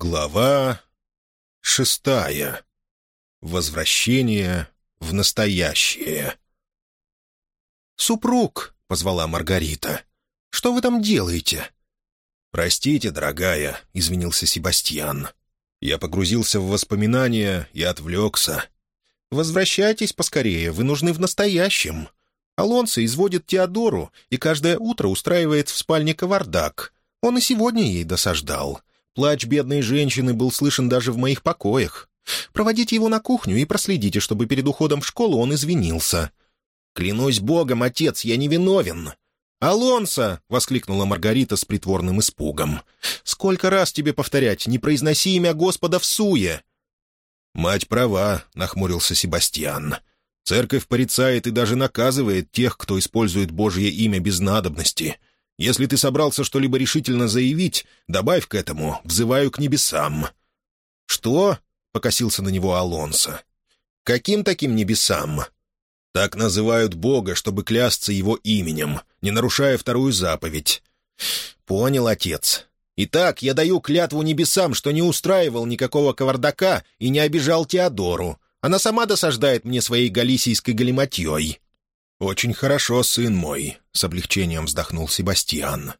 Глава шестая. Возвращение в настоящее. «Супруг!» — позвала Маргарита. «Что вы там делаете?» «Простите, дорогая», — извинился Себастьян. Я погрузился в воспоминания и отвлекся. «Возвращайтесь поскорее, вы нужны в настоящем. Алонсо изводит Теодору и каждое утро устраивает в спальне кавардак. Он и сегодня ей досаждал. Плач бедной женщины был слышен даже в моих покоях. Проводите его на кухню и проследите, чтобы перед уходом в школу он извинился». «Клянусь богом, отец, я не виновен!» «Алонсо!» — воскликнула Маргарита с притворным испугом. «Сколько раз тебе повторять, не произноси имя Господа в суе!» «Мать права», — нахмурился Себастьян. «Церковь порицает и даже наказывает тех, кто использует Божье имя без надобности. Если ты собрался что-либо решительно заявить, добавь к этому «взываю к небесам». «Что?» — покосился на него Алонсо. «Каким таким небесам?» «Так называют Бога, чтобы клясться Его именем, не нарушая вторую заповедь». «Понял, отец. Итак, я даю клятву небесам, что не устраивал никакого кавардака и не обижал Теодору. Она сама досаждает мне своей галисийской галиматьей». «Очень хорошо, сын мой», — с облегчением вздохнул Себастьян.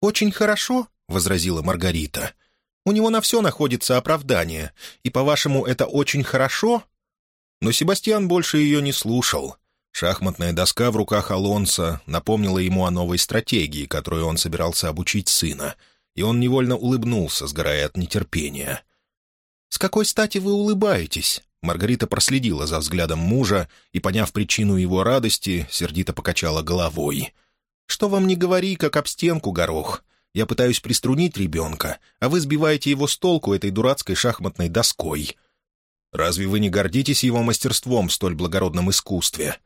«Очень хорошо», — возразила Маргарита. «У него на все находится оправдание, и, по-вашему, это очень хорошо?» Но Себастьян больше ее не слушал. Шахматная доска в руках Алонса напомнила ему о новой стратегии, которую он собирался обучить сына, и он невольно улыбнулся, сгорая от нетерпения. «С какой стати вы улыбаетесь?» Маргарита проследила за взглядом мужа и, поняв причину его радости, сердито покачала головой. «Что вам не говори, как об стенку, горох? Я пытаюсь приструнить ребенка, а вы сбиваете его с толку этой дурацкой шахматной доской. Разве вы не гордитесь его мастерством в столь благородном искусстве?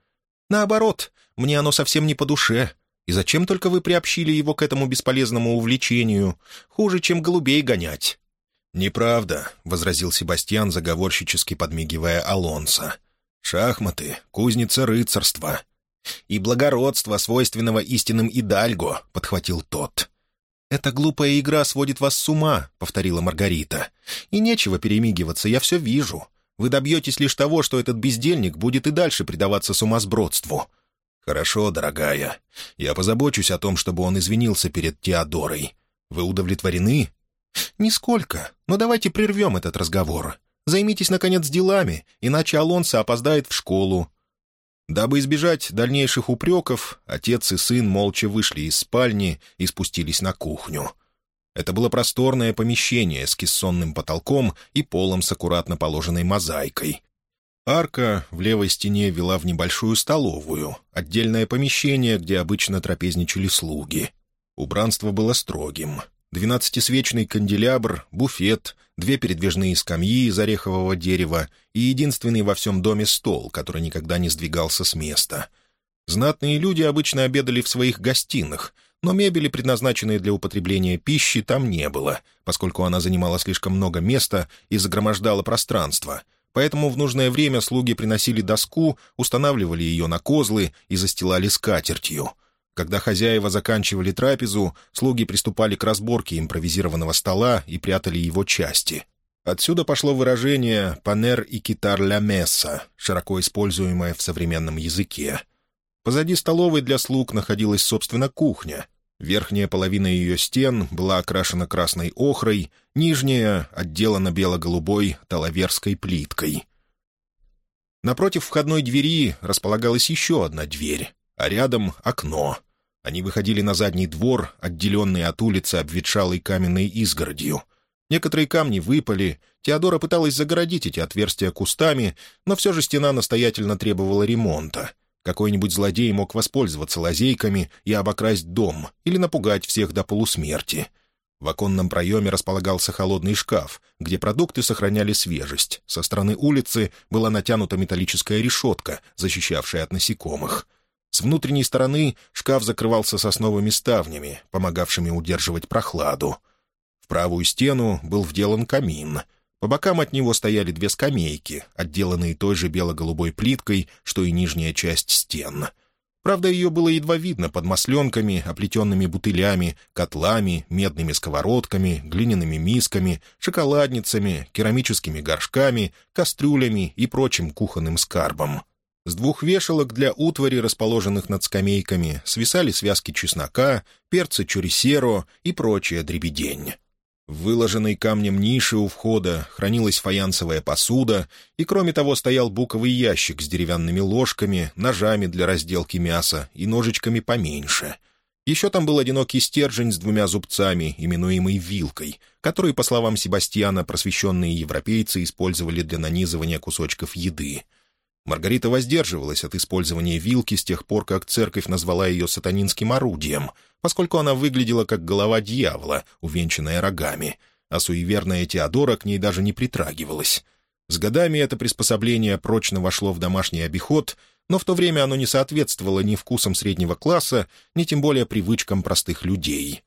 Наоборот, мне оно совсем не по душе. И зачем только вы приобщили его к этому бесполезному увлечению? Хуже, чем голубей гонять. «Неправда», — возразил Себастьян, заговорщически подмигивая Алонсо. «Шахматы — кузница рыцарства». «И благородства, свойственного истинным Идальго», — подхватил тот. «Эта глупая игра сводит вас с ума», — повторила Маргарита. «И нечего перемигиваться, я все вижу. Вы добьетесь лишь того, что этот бездельник будет и дальше предаваться сумасбродству». «Хорошо, дорогая. Я позабочусь о том, чтобы он извинился перед Теодорой. Вы удовлетворены?» «Нисколько. Но давайте прервем этот разговор. Займитесь, наконец, делами, иначе Алонсо опоздает в школу». Дабы избежать дальнейших упреков, отец и сын молча вышли из спальни и спустились на кухню. Это было просторное помещение с кессонным потолком и полом с аккуратно положенной мозаикой. Арка в левой стене вела в небольшую столовую, отдельное помещение, где обычно трапезничали слуги. Убранство было строгим. Двенадцатисвечный канделябр, буфет, две передвижные скамьи из орехового дерева и единственный во всем доме стол, который никогда не сдвигался с места. Знатные люди обычно обедали в своих гостиных, но мебели, предназначенной для употребления пищи, там не было, поскольку она занимала слишком много места и загромождала пространство. Поэтому в нужное время слуги приносили доску, устанавливали ее на козлы и застилали скатертью — когда хозяева заканчивали трапезу, слуги приступали к разборке импровизированного стола и прятали его части. Отсюда пошло выражение «панер и китар ля месса», широко используемое в современном языке. Позади столовой для слуг находилась, собственно, кухня. Верхняя половина ее стен была окрашена красной охрой, нижняя — отделана бело-голубой талаверской плиткой. Напротив входной двери располагалась еще одна дверь а рядом — окно. Они выходили на задний двор, отделенный от улицы обветшалой каменной изгородью. Некоторые камни выпали, Теодора пыталась загородить эти отверстия кустами, но все же стена настоятельно требовала ремонта. Какой-нибудь злодей мог воспользоваться лазейками и обокрасть дом или напугать всех до полусмерти. В оконном проеме располагался холодный шкаф, где продукты сохраняли свежесть. Со стороны улицы была натянута металлическая решетка, защищавшая от насекомых — с внутренней стороны шкаф закрывался сосновыми ставнями, помогавшими удерживать прохладу. В правую стену был вделан камин. По бокам от него стояли две скамейки, отделанные той же бело-голубой плиткой, что и нижняя часть стен. Правда, ее было едва видно под масленками, оплетенными бутылями, котлами, медными сковородками, глиняными мисками, шоколадницами, керамическими горшками, кастрюлями и прочим кухонным скарбом. С двух вешалок для утвари, расположенных над скамейками, свисали связки чеснока, перцы чурисеро и прочая дребедень. В выложенной камнем нише у входа хранилась фаянсовая посуда, и, кроме того, стоял буковый ящик с деревянными ложками, ножами для разделки мяса и ножичками поменьше. Еще там был одинокий стержень с двумя зубцами, именуемый вилкой, который, по словам Себастьяна, просвещенные европейцы использовали для нанизывания кусочков еды — Маргарита воздерживалась от использования вилки с тех пор, как церковь назвала ее сатанинским орудием, поскольку она выглядела как голова дьявола, увенчанная рогами, а суеверная Теодора к ней даже не притрагивалась. С годами это приспособление прочно вошло в домашний обиход, но в то время оно не соответствовало ни вкусам среднего класса, ни тем более привычкам простых людей.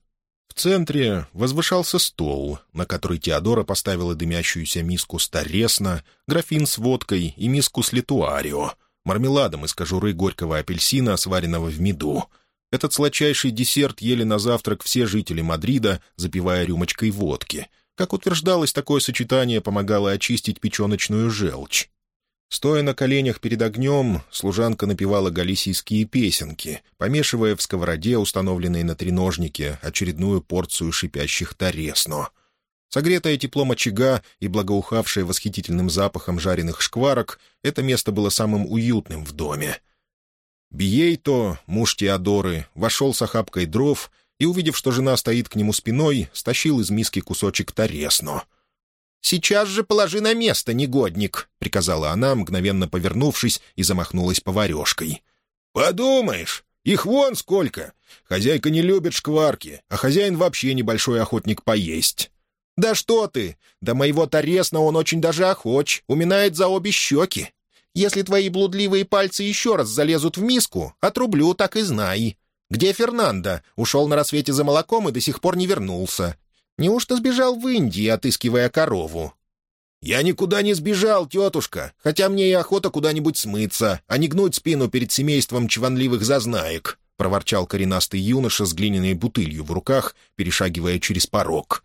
В центре возвышался стол, на который Теодора поставила дымящуюся миску старесна, графин с водкой и миску с литуарио, мармеладом из кожуры горького апельсина, сваренного в меду. Этот сладчайший десерт ели на завтрак все жители Мадрида, запивая рюмочкой водки. Как утверждалось, такое сочетание помогало очистить печеночную желчь. Стоя на коленях перед огнем, служанка напевала галисийские песенки, помешивая в сковороде, установленной на треножнике, очередную порцию шипящих таресно. Согретое теплом очага и благоухавшее восхитительным запахом жареных шкварок, это место было самым уютным в доме. Биейто, муж Теодоры, вошел с охапкой дров и, увидев, что жена стоит к нему спиной, стащил из миски кусочек таресно — «Сейчас же положи на место, негодник!» — приказала она, мгновенно повернувшись и замахнулась поварешкой. «Подумаешь, их вон сколько! Хозяйка не любит шкварки, а хозяин вообще небольшой охотник поесть». «Да что ты! До моего Торесна он очень даже охоч, уминает за обе щеки. Если твои блудливые пальцы еще раз залезут в миску, отрублю, так и знай. Где Фернандо? Ушел на рассвете за молоком и до сих пор не вернулся. Неужто сбежал в Индии, отыскивая корову?» «Я никуда не сбежал, тетушка, хотя мне и охота куда-нибудь смыться, а не гнуть спину перед семейством чванливых зазнаек», — проворчал коренастый юноша с глиняной бутылью в руках, перешагивая через порог.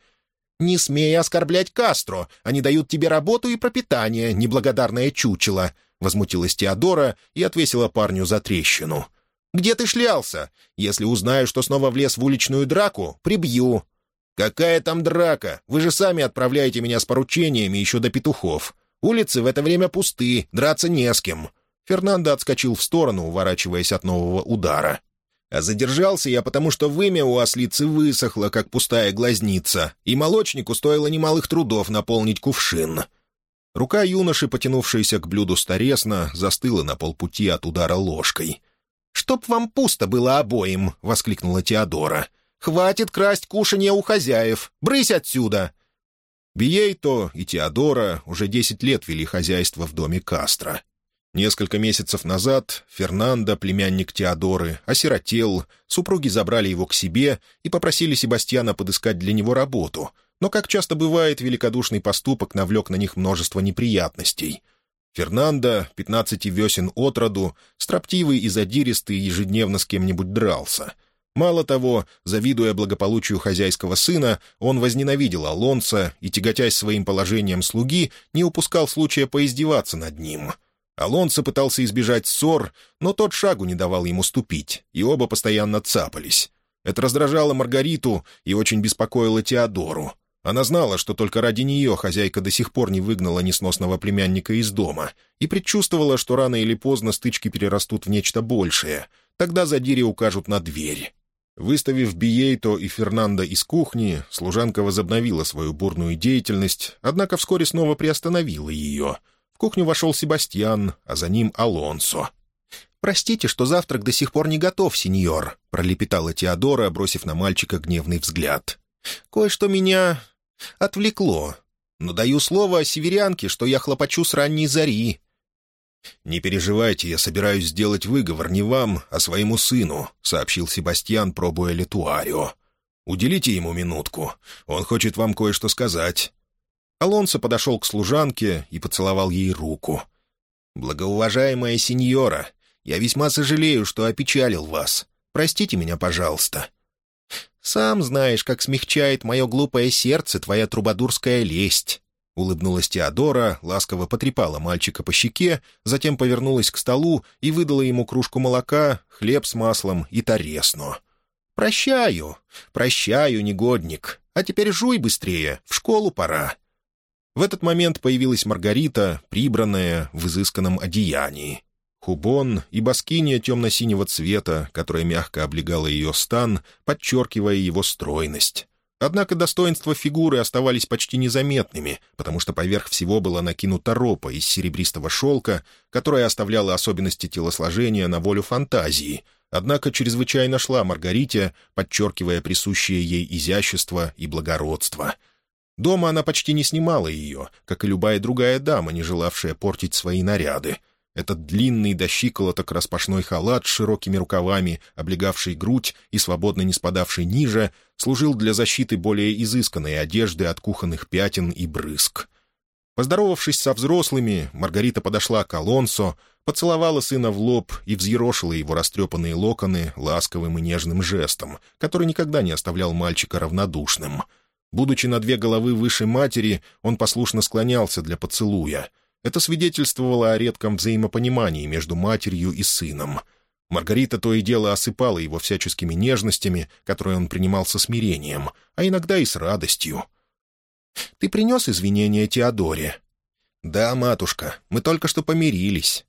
«Не смей оскорблять Кастро, они дают тебе работу и пропитание, неблагодарное чучело», — возмутилась Теодора и отвесила парню за трещину. «Где ты шлялся? Если узнаю, что снова влез в уличную драку, прибью. «Какая там драка? Вы же сами отправляете меня с поручениями еще до петухов. Улицы в это время пусты, драться не с кем». Фернандо отскочил в сторону, уворачиваясь от нового удара. А задержался я, потому что вымя у ослицы высохло, как пустая глазница, и молочнику стоило немалых трудов наполнить кувшин. Рука юноши, потянувшаяся к блюду старесна, застыла на полпути от удара ложкой. «Чтоб вам пусто было обоим!» — воскликнула Теодора. Хватит красть кушанье у хозяев! Брысь отсюда!» Биейто и Теодора уже десять лет вели хозяйство в доме Кастро. Несколько месяцев назад Фернандо, племянник Теодоры, осиротел, супруги забрали его к себе и попросили Себастьяна подыскать для него работу, но, как часто бывает, великодушный поступок навлек на них множество неприятностей. Фернандо, пятнадцати весен от роду, строптивый и задиристый, ежедневно с кем-нибудь дрался — Мало того, завидуя благополучию хозяйского сына, он возненавидел Алонса и, тяготясь своим положением слуги, не упускал случая поиздеваться над ним. Алонсо пытался избежать ссор, но тот шагу не давал ему ступить, и оба постоянно цапались. Это раздражало Маргариту и очень беспокоило Теодору. Она знала, что только ради нее хозяйка до сих пор не выгнала несносного племянника из дома, и предчувствовала, что рано или поздно стычки перерастут в нечто большее. Тогда задире укажут на дверь. Выставив Биейто и Фернандо из кухни, служанка возобновила свою бурную деятельность, однако вскоре снова приостановила ее. В кухню вошел Себастьян, а за ним Алонсо. «Простите, что завтрак до сих пор не готов, сеньор», — пролепетала Теодора, бросив на мальчика гневный взгляд. «Кое-что меня отвлекло. Но даю слово северянке, что я хлопочу с ранней зари. «Не переживайте, я собираюсь сделать выговор не вам, а своему сыну», — сообщил Себастьян, пробуя летуарио. «Уделите ему минутку. Он хочет вам кое-что сказать». Алонсо подошел к служанке и поцеловал ей руку. «Благоуважаемая сеньора, Я весьма сожалею, что опечалил вас. Простите меня, пожалуйста». «Сам знаешь, как смягчает мое глупое сердце твоя трубадурская лесть». Улыбнулась Теодора, ласково потрепала мальчика по щеке, затем повернулась к столу и выдала ему кружку молока, хлеб с маслом и таресну. «Прощаю, прощаю, негодник. А теперь жуй быстрее, в школу пора». В этот момент появилась Маргарита, прибранная в изысканном одеянии. Хубон и баскиния темно-синего цвета, которая мягко облегала ее стан, подчеркивая его стройность. Однако достоинства фигуры оставались почти незаметными, потому что поверх всего была накинута ропа из серебристого шелка, которая оставляла особенности телосложения на волю фантазии, однако чрезвычайно шла Маргарите, подчеркивая присущее ей изящество и благородство. Дома она почти не снимала ее, как и любая другая дама, не желавшая портить свои наряды — этот длинный до щиколоток распашной халат с широкими рукавами, облегавший грудь и свободно не спадавший ниже, служил для защиты более изысканной одежды от кухонных пятен и брызг. Поздоровавшись со взрослыми, Маргарита подошла к Алонсо, поцеловала сына в лоб и взъерошила его растрепанные локоны ласковым и нежным жестом, который никогда не оставлял мальчика равнодушным. Будучи на две головы выше матери, он послушно склонялся для поцелуя — это свидетельствовало о редком взаимопонимании между матерью и сыном. Маргарита то и дело осыпала его всяческими нежностями, которые он принимал со смирением, а иногда и с радостью. «Ты принес извинения Теодоре?» «Да, матушка, мы только что помирились».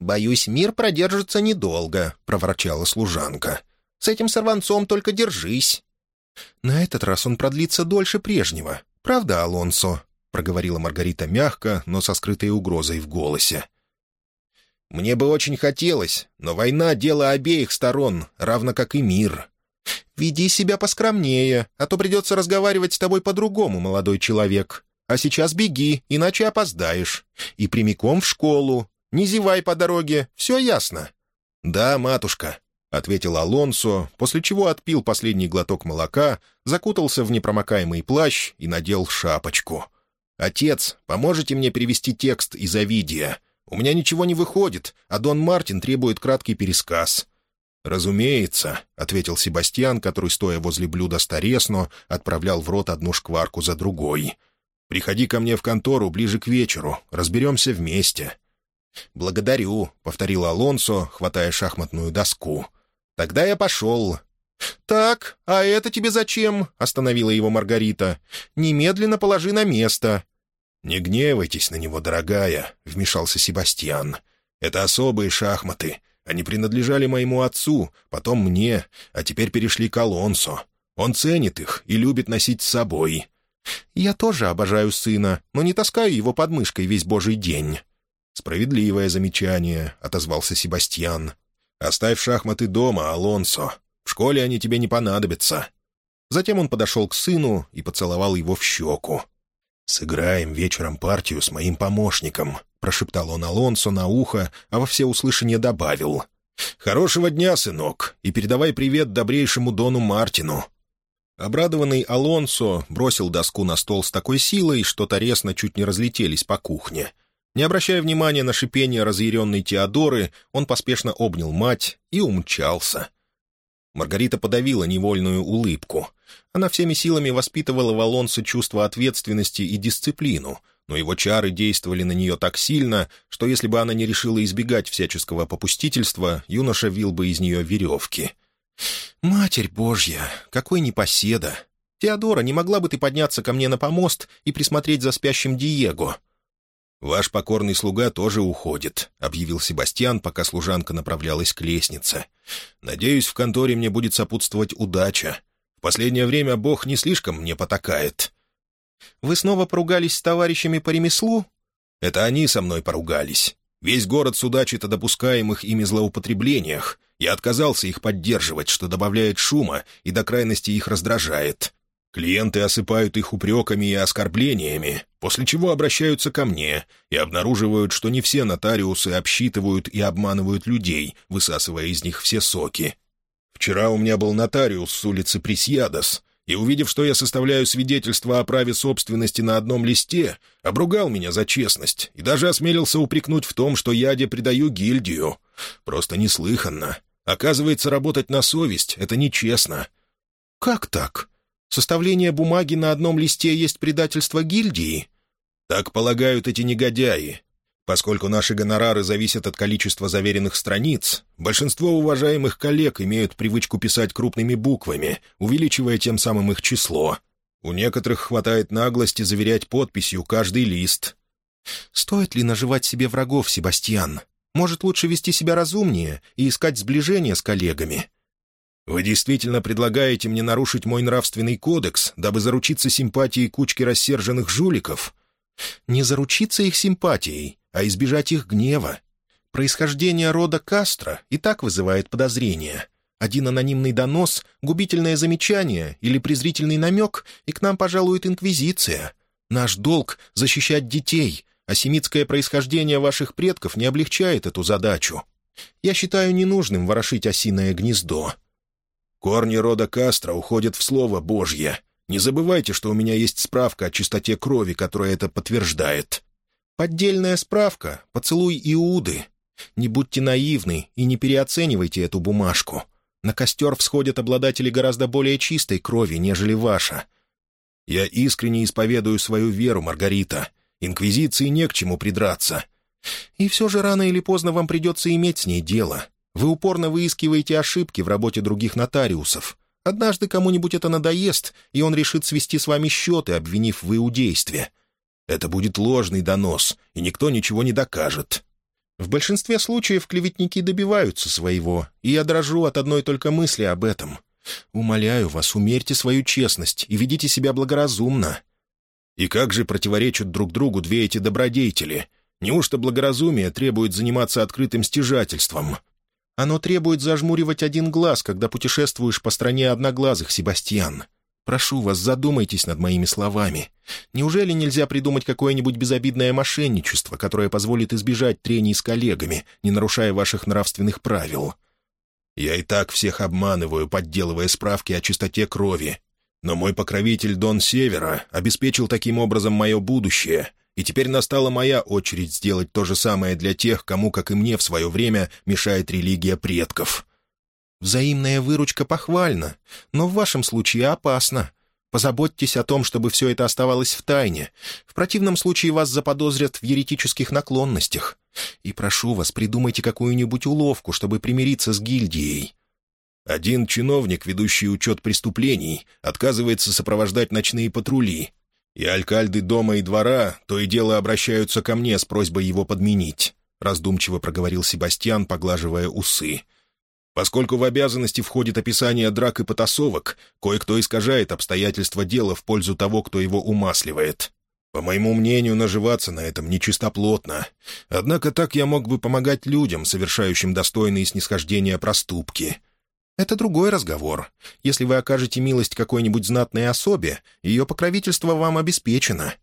«Боюсь, мир продержится недолго», — проворчала служанка. «С этим сорванцом только держись». «На этот раз он продлится дольше прежнего. Правда, Алонсо?» — проговорила Маргарита мягко, но со скрытой угрозой в голосе. «Мне бы очень хотелось, но война — дело обеих сторон, равно как и мир. Веди себя поскромнее, а то придется разговаривать с тобой по-другому, молодой человек. А сейчас беги, иначе опоздаешь. И прямиком в школу. Не зевай по дороге, все ясно?» «Да, матушка», — ответил Алонсо, после чего отпил последний глоток молока, закутался в непромокаемый плащ и надел шапочку — «Отец, поможете мне перевести текст из Овидия? У меня ничего не выходит, а Дон Мартин требует краткий пересказ». «Разумеется», — ответил Себастьян, который, стоя возле блюда старесно, отправлял в рот одну шкварку за другой. «Приходи ко мне в контору ближе к вечеру, разберемся вместе». «Благодарю», — повторил Алонсо, хватая шахматную доску. «Тогда я пошел. «Так, а это тебе зачем?» — остановила его Маргарита. «Немедленно положи на место». «Не гневайтесь на него, дорогая», — вмешался Себастьян. «Это особые шахматы. Они принадлежали моему отцу, потом мне, а теперь перешли к Алонсо. Он ценит их и любит носить с собой». «Я тоже обожаю сына, но не таскаю его под мышкой весь божий день». «Справедливое замечание», — отозвался Себастьян. «Оставь шахматы дома, Алонсо. В школе они тебе не понадобятся». Затем он подошел к сыну и поцеловал его в щеку. «Сыграем вечером партию с моим помощником», — прошептал он Алонсо на ухо, а во всеуслышание добавил. «Хорошего дня, сынок, и передавай привет добрейшему Дону Мартину». Обрадованный Алонсо бросил доску на стол с такой силой, что Торесно чуть не разлетелись по кухне. Не обращая внимания на шипение разъяренной Теодоры, он поспешно обнял мать и умчался. Маргарита подавила невольную улыбку. Она всеми силами воспитывала в Алонсо чувство ответственности и дисциплину, но его чары действовали на нее так сильно, что если бы она не решила избегать всяческого попустительства, юноша вил бы из нее веревки. «Матерь Божья, какой непоседа! Теодора, не могла бы ты подняться ко мне на помост и присмотреть за спящим Диего?» «Ваш покорный слуга тоже уходит», — объявил Себастьян, пока служанка направлялась к лестнице. «Надеюсь, в конторе мне будет сопутствовать удача. В последнее время Бог не слишком мне потакает». «Вы снова поругались с товарищами по ремеслу?» «Это они со мной поругались. Весь город судачит о допускаемых ими злоупотреблениях. Я отказался их поддерживать, что добавляет шума и до крайности их раздражает. Клиенты осыпают их упреками и оскорблениями, после чего обращаются ко мне и обнаруживают, что не все нотариусы обсчитывают и обманывают людей, высасывая из них все соки. Вчера у меня был нотариус с улицы Пресьядос, и, увидев, что я составляю свидетельство о праве собственности на одном листе, обругал меня за честность и даже осмелился упрекнуть в том, что я де предаю гильдию — Просто неслыханно. Оказывается, работать на совесть — это нечестно». «Как так? Составление бумаги на одном листе есть предательство гильдии?» «Так полагают эти негодяи. Поскольку наши гонорары зависят от количества заверенных страниц, большинство уважаемых коллег имеют привычку писать крупными буквами, увеличивая тем самым их число. У некоторых хватает наглости заверять подписью каждый лист. «Стоит ли наживать себе врагов, Себастьян? Может, лучше вести себя разумнее и искать сближение с коллегами?» «Вы действительно предлагаете мне нарушить мой нравственный кодекс, дабы заручиться симпатией кучки рассерженных жуликов?» «Не заручиться их симпатией, а избежать их гнева. Происхождение рода Кастро и так вызывает подозрения. Один анонимный донос, губительное замечание или презрительный намек, и к нам пожалует инквизиция. Наш долг — защищать детей, а семитское происхождение ваших предков не облегчает эту задачу. Я считаю ненужным ворошить осиное гнездо». «Корни рода Кастро уходят в Слово Божье. Не забывайте, что у меня есть справка о чистоте крови, которая это подтверждает». Поддельная справка, поцелуй Иуды. Не будьте наивны и не переоценивайте эту бумажку. На костер всходят обладатели гораздо более чистой крови, нежели ваша. Я искренне исповедую свою веру, Маргарита. Инквизиции не к чему придраться. И все же рано или поздно вам придется иметь с ней дело. Вы упорно выискиваете ошибки в работе других нотариусов. Однажды кому-нибудь это надоест, и он решит свести с вами счеты, обвинив в иудействе. Это будет ложный донос, и никто ничего не докажет. В большинстве случаев клеветники добиваются своего, и я дрожу от одной только мысли об этом. Умоляю вас, умерьте свою честность и ведите себя благоразумно». «И как же противоречат друг другу две эти добродетели? Неужто благоразумие требует заниматься открытым стяжательством?» «Оно требует зажмуривать один глаз, когда путешествуешь по стране одноглазых, Себастьян. Прошу вас, задумайтесь над моими словами. Неужели нельзя придумать какое-нибудь безобидное мошенничество, которое позволит избежать трений с коллегами, не нарушая ваших нравственных правил?» «Я и так всех обманываю, подделывая справки о чистоте крови. Но мой покровитель Дон Севера обеспечил таким образом мое будущее, и теперь настала моя очередь сделать то же самое для тех, кому, как и мне в свое время, мешает религия предков». Взаимная выручка похвальна, но в вашем случае опасно. Позаботьтесь о том, чтобы все это оставалось в тайне. В противном случае вас заподозрят в еретических наклонностях. И прошу вас, придумайте какую-нибудь уловку, чтобы примириться с гильдией». Один чиновник, ведущий учет преступлений, отказывается сопровождать ночные патрули, и алькальды дома и двора то и дело обращаются ко мне с просьбой его подменить», — раздумчиво проговорил Себастьян, поглаживая усы. Поскольку в обязанности входит описание драк и потасовок, кое-кто искажает обстоятельства дела в пользу того, кто его умасливает. По моему мнению, наживаться на этом нечистоплотно. Однако так я мог бы помогать людям, совершающим достойные снисхождения проступки. Это другой разговор. Если вы окажете милость какой-нибудь знатной особе, ее покровительство вам обеспечено.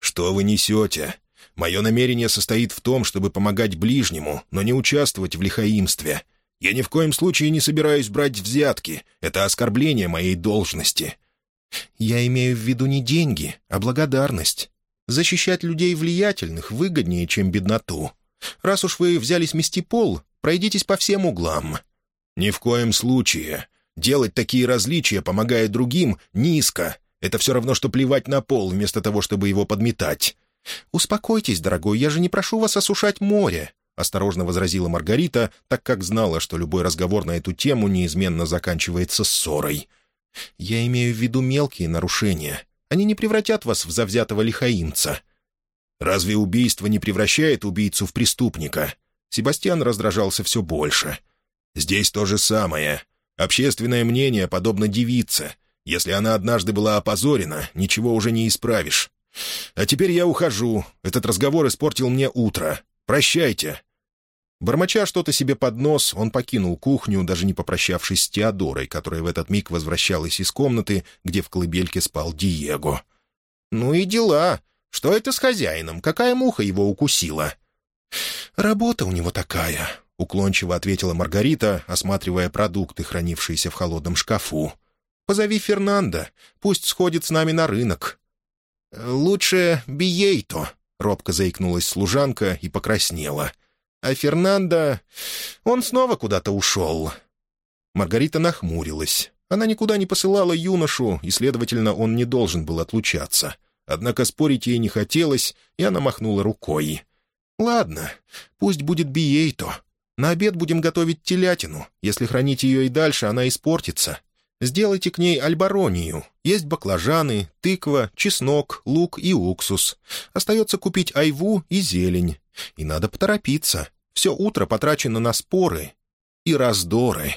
Что вы несете? Мое намерение состоит в том, чтобы помогать ближнему, но не участвовать в лихаимстве. Я ни в коем случае не собираюсь брать взятки. Это оскорбление моей должности». «Я имею в виду не деньги, а благодарность. Защищать людей влиятельных выгоднее, чем бедноту. Раз уж вы взялись мести пол, пройдитесь по всем углам». «Ни в коем случае. Делать такие различия, помогая другим, низко. Это все равно, что плевать на пол, вместо того, чтобы его подметать». «Успокойтесь, дорогой, я же не прошу вас осушать море. — осторожно возразила Маргарита, так как знала, что любой разговор на эту тему неизменно заканчивается ссорой. «Я имею в виду мелкие нарушения. Они не превратят вас в завзятого лихаимца». «Разве убийство не превращает убийцу в преступника?» Себастьян раздражался все больше. «Здесь то же самое. Общественное мнение подобно девице. Если она однажды была опозорена, ничего уже не исправишь. А теперь я ухожу. Этот разговор испортил мне утро. Прощайте!» Бормоча что-то себе под нос, он покинул кухню, даже не попрощавшись с Теодорой, которая в этот миг возвращалась из комнаты, где в колыбельке спал Диего. «Ну и дела. Что это с хозяином? Какая муха его укусила?» «Работа у него такая», — уклончиво ответила Маргарита, осматривая продукты, хранившиеся в холодном шкафу. «Позови Фернанда. Пусть сходит с нами на рынок». «Лучше Биейто», робко заикнулась служанка и покраснела. А Фернандо... Он снова куда-то ушел». Маргарита нахмурилась. Она никуда не посылала юношу, и, следовательно, он не должен был отлучаться. Однако спорить ей не хотелось, и она махнула рукой. «Ладно, пусть будет биейто. На обед будем готовить телятину. Если хранить ее и дальше, она испортится. Сделайте к ней альбаронию. Есть баклажаны, тыква, чеснок, лук и уксус. Остается купить айву и зелень. И надо поторопиться. Все утро потрачено на споры и раздоры».